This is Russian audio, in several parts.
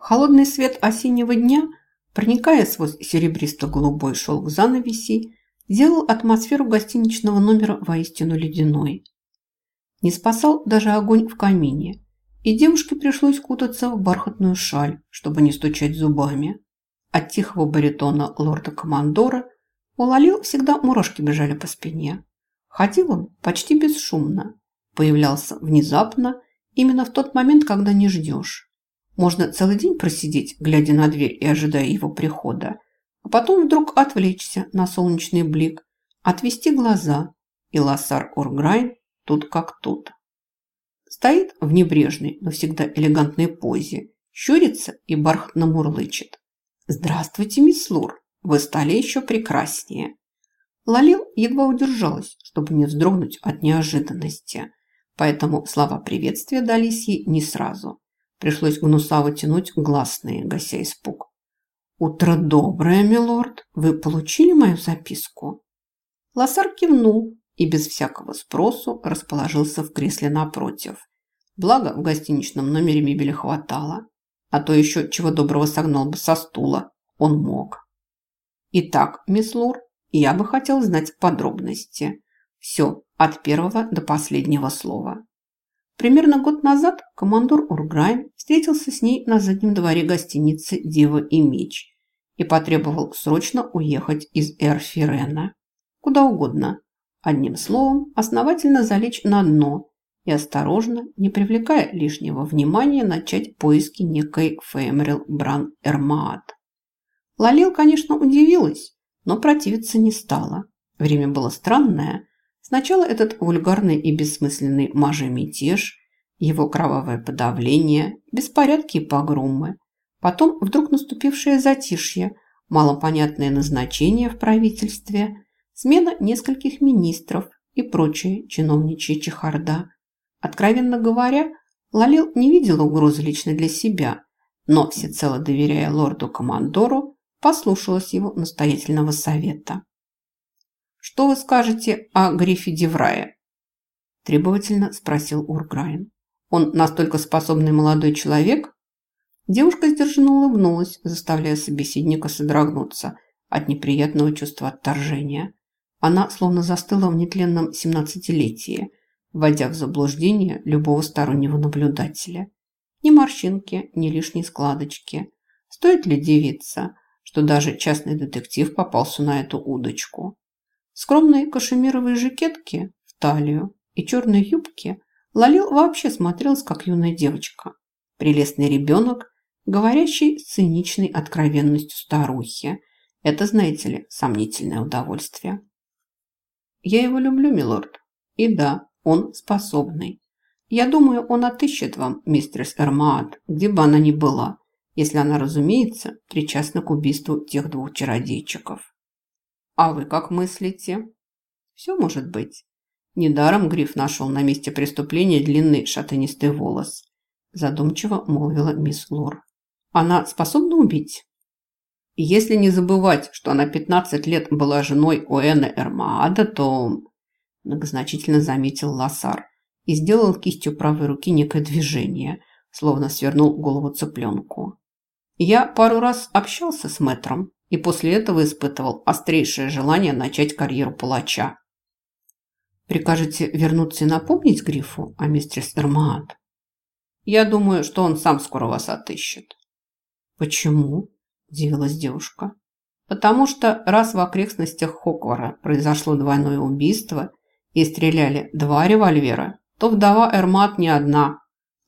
Холодный свет осеннего дня, проникая сквозь серебристо-голубой шелк занавесей, делал атмосферу гостиничного номера воистину ледяной. Не спасал даже огонь в камине, и девушке пришлось кутаться в бархатную шаль, чтобы не стучать зубами. От тихого баритона лорда-командора у Лалил всегда мурашки бежали по спине. Ходил он почти бесшумно, появлялся внезапно, именно в тот момент, когда не ждешь. Можно целый день просидеть, глядя на дверь и ожидая его прихода, а потом вдруг отвлечься на солнечный блик, отвести глаза, и Лассар Орграйн тут как тут. Стоит в небрежной, но всегда элегантной позе, щурится и бархатно мурлычет. «Здравствуйте, мисс Лур, вы стали еще прекраснее». Лалил едва удержалась, чтобы не вздрогнуть от неожиданности, поэтому слова приветствия дались ей не сразу. Пришлось гнусаво тянуть гласные, гася испуг. «Утро доброе, милорд. Вы получили мою записку?» Лосар кивнул и без всякого спросу расположился в кресле напротив. Благо, в гостиничном номере мебели хватало. А то еще чего доброго согнал бы со стула. Он мог. «Итак, мисс Лур, я бы хотел знать подробности. Все, от первого до последнего слова». Примерно год назад командор Урграйн встретился с ней на заднем дворе гостиницы «Дева и меч» и потребовал срочно уехать из Эрфирена. Куда угодно. Одним словом, основательно залечь на дно и осторожно, не привлекая лишнего внимания, начать поиски некой Феймрил Бран Эрмаат. Лалил, конечно, удивилась, но противиться не стала. Время было странное, Сначала этот вульгарный и бессмысленный мажа-мятеж, его кровавое подавление, беспорядки и погромы. Потом вдруг наступившее затишье, малопонятное назначение в правительстве, смена нескольких министров и прочие чиновничья чехарда. Откровенно говоря, Лалил не видел угрозы лично для себя, но, всецело доверяя лорду-командору, послушалась его настоятельного совета. «Что вы скажете о Грифе Деврае?» Требовательно спросил Урграйн. «Он настолько способный молодой человек?» Девушка сдержанно улыбнулась, заставляя собеседника содрогнуться от неприятного чувства отторжения. Она словно застыла в нетленном семнадцатилетии, вводя в заблуждение любого стороннего наблюдателя. Ни морщинки, ни лишней складочки. Стоит ли девица, что даже частный детектив попался на эту удочку? Скромной кашемировой жакетке в талию и черной юбке Лалил вообще смотрелась, как юная девочка. Прелестный ребенок, говорящий с циничной откровенностью старухи. Это, знаете ли, сомнительное удовольствие. Я его люблю, милорд. И да, он способный. Я думаю, он отыщет вам, мистерс Эрмаат, где бы она ни была, если она, разумеется, причастна к убийству тех двух чародейчиков. А вы как мыслите? Все может быть. Недаром Гриф нашел на месте преступления длинный шатанистый волос. Задумчиво молвила мисс Лор. Она способна убить? Если не забывать, что она 15 лет была женой Оэна Эрмаада, то... Многозначительно заметил Лассар и сделал кистью правой руки некое движение, словно свернул голову цыпленку. Я пару раз общался с мэтром, и после этого испытывал острейшее желание начать карьеру палача. Прикажете вернуться и напомнить Грифу о мистерс Эрмаат? Я думаю, что он сам скоро вас отыщет. Почему? Удивилась девушка. Потому что раз в окрестностях Хоквара произошло двойное убийство и стреляли два револьвера, то вдова Эрмат не одна.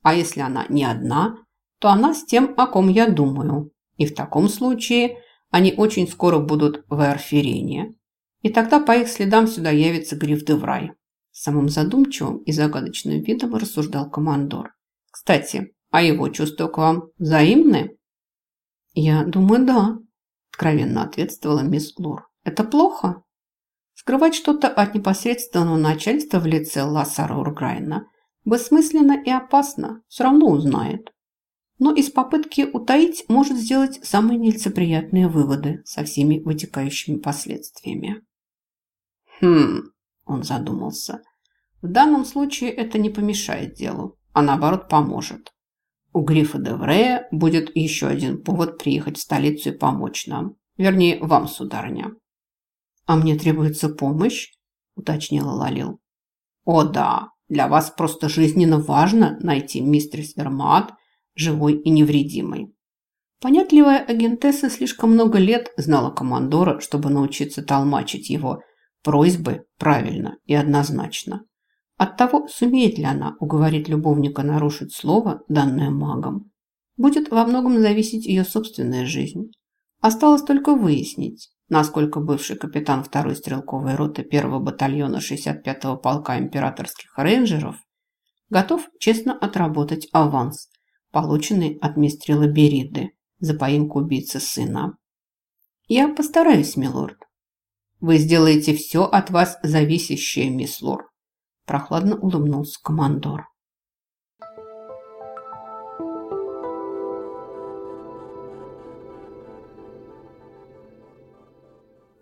А если она не одна, то она с тем, о ком я думаю. И в таком случае они очень скоро будут в Эрфирене. И тогда по их следам сюда явится Гриф де Врай. Самым задумчивым и загадочным видом рассуждал командор. Кстати, а его чувства к вам взаимны? Я думаю, да, откровенно ответствовала мисс Лур. Это плохо? Скрывать что-то от непосредственного начальства в лице Лассара Урграйна бессмысленно и опасно, все равно узнает но из попытки утаить может сделать самые нелицеприятные выводы со всеми вытекающими последствиями. «Хм...» – он задумался. «В данном случае это не помешает делу, а наоборот поможет. У Грифа де Врея будет еще один повод приехать в столицу и помочь нам. Вернее, вам, сударыня. А мне требуется помощь, уточнила Лалил. О да, для вас просто жизненно важно найти мистерс Вермат живой и невредимой. Понятливая агентесса слишком много лет знала командора, чтобы научиться толмачить его просьбы правильно и однозначно. От того, сумеет ли она уговорить любовника нарушить слово, данное магом, будет во многом зависеть ее собственная жизнь. Осталось только выяснить, насколько бывший капитан второй стрелковой роты первого батальона 65-го полка императорских рейнджеров готов честно отработать аванс, полученный от мистрила Бериды за поимку убийцы сына. «Я постараюсь, милорд». «Вы сделаете все от вас зависящее, мисс Лор», прохладно улыбнулся командор.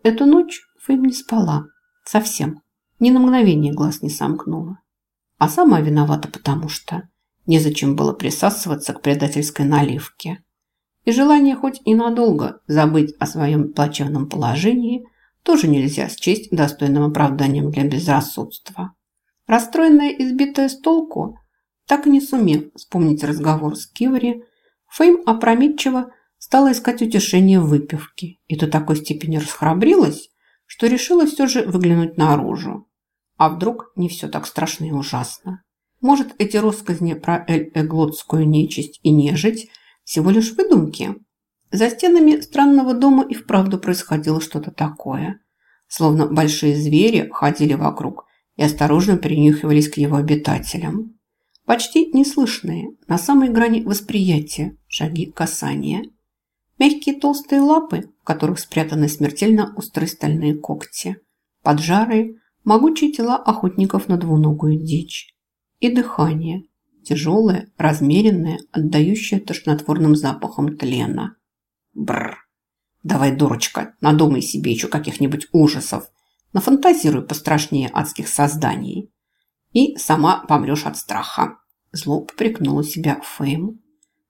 Эту ночь Фейм не спала. Совсем. Ни на мгновение глаз не сомкнула. А сама виновата, потому что незачем было присасываться к предательской наливке. И желание хоть и надолго забыть о своем плачевном положении тоже нельзя счесть достойным оправданием для безрассудства. Расстроенная и сбитая с толку, так и не сумев вспомнить разговор с Киври, Фейм опрометчиво стала искать утешение в выпивке и до такой степени расхрабрилась, что решила все же выглянуть наружу. А вдруг не все так страшно и ужасно? Может, эти россказни про эль-эглотскую нечисть и нежить всего лишь выдумки? За стенами странного дома и вправду происходило что-то такое. Словно большие звери ходили вокруг и осторожно принюхивались к его обитателям. Почти неслышные, на самой грани восприятия, шаги касания – Мягкие толстые лапы, в которых спрятаны смертельно острые стальные когти. Поджарые, могучие тела охотников на двуногую дичь. И дыхание. Тяжелое, размеренное, отдающее тошнотворным запахом тлена. Бррр. Давай, дурочка, надумай себе еще каких-нибудь ужасов. Нафантазируй пострашнее адских созданий. И сама помрешь от страха. Зло попрекнула себя Фейм.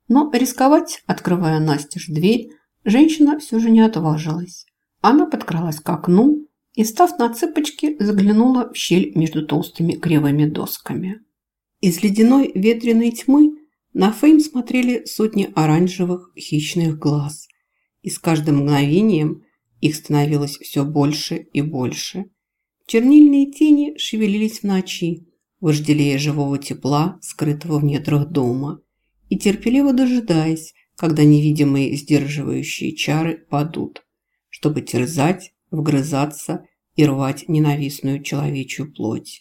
Но рисковать, открывая настежь дверь, женщина все же не отважилась. Она подкралась к окну и, став на цыпочки, заглянула в щель между толстыми кривыми досками. Из ледяной ветреной тьмы на Фейм смотрели сотни оранжевых хищных глаз. И с каждым мгновением их становилось все больше и больше. Чернильные тени шевелились в ночи, вожделея живого тепла, скрытого в недрах дома – и терпеливо дожидаясь, когда невидимые сдерживающие чары падут, чтобы терзать, вгрызаться и рвать ненавистную человечью плоть.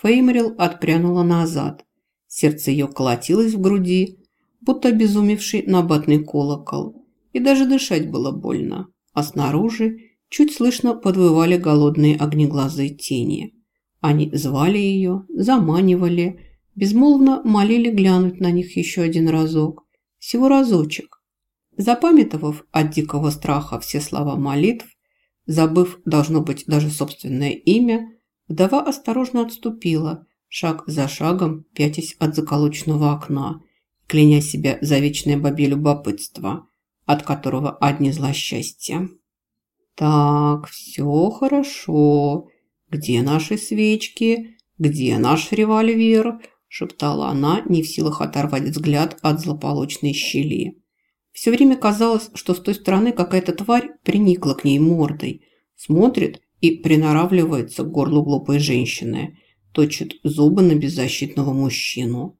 Феймрил отпрянула назад. Сердце ее колотилось в груди, будто обезумевший набатный колокол. И даже дышать было больно. А снаружи чуть слышно подвывали голодные огнеглазые тени. Они звали ее, заманивали, безмолвно молили глянуть на них еще один разок. Всего разочек. Запамятовав от дикого страха все слова молитв, забыв, должно быть, даже собственное имя, вдова осторожно отступила, шаг за шагом, пятясь от заколоченного окна, кляня себя за вечное бабе любопытство, от которого одни злосчастья. «Так, все хорошо. Где наши свечки? Где наш револьвер?» шептала она, не в силах оторвать взгляд от злополучной щели. Все время казалось, что с той стороны какая-то тварь приникла к ней мордой, смотрит и приноравливается к горлу глупой женщины, точит зубы на беззащитного мужчину.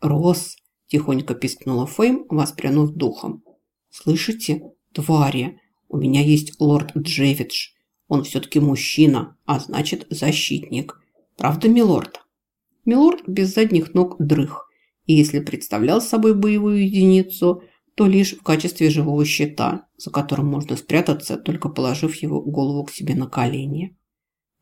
«Рос!» – тихонько пискнула Фейм, воспрянув духом. «Слышите, твари, у меня есть лорд Джевидж. Он все-таки мужчина, а значит защитник. Правда, милорд?» Милорд без задних ног дрых, и если представлял собой боевую единицу, то лишь в качестве живого щита, за которым можно спрятаться, только положив его голову к себе на колени.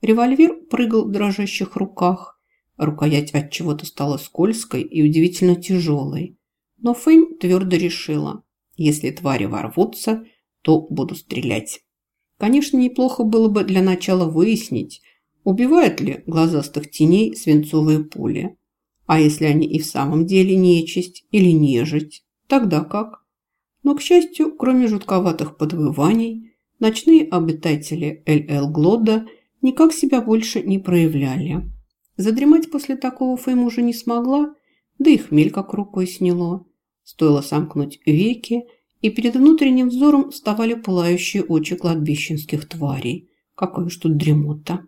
Револьвер прыгал в дрожащих руках, рукоять от чего-то стала скользкой и удивительно тяжелой. Но Фейм твердо решила, если твари ворвутся, то буду стрелять. Конечно, неплохо было бы для начала выяснить, Убивают ли глазастых теней свинцовые пули? А если они и в самом деле нечисть или нежить, тогда как? Но, к счастью, кроме жутковатых подвываний, ночные обитатели Эль-Эл Глода никак себя больше не проявляли. Задремать после такого Фейм уже не смогла, да и хмель как рукой сняло. Стоило сомкнуть веки, и перед внутренним взором вставали пылающие очи кладбищенских тварей. Какой уж тут дремота.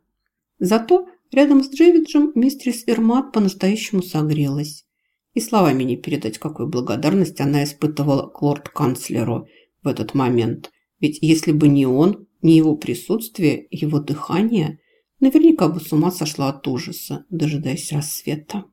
Зато рядом с Джевиджем мистрис Ирмат по-настоящему согрелась. И словами не передать, какую благодарность она испытывала к лорд-канцлеру в этот момент. Ведь если бы не он, не его присутствие, его дыхание, наверняка бы с ума сошла от ужаса, дожидаясь рассвета.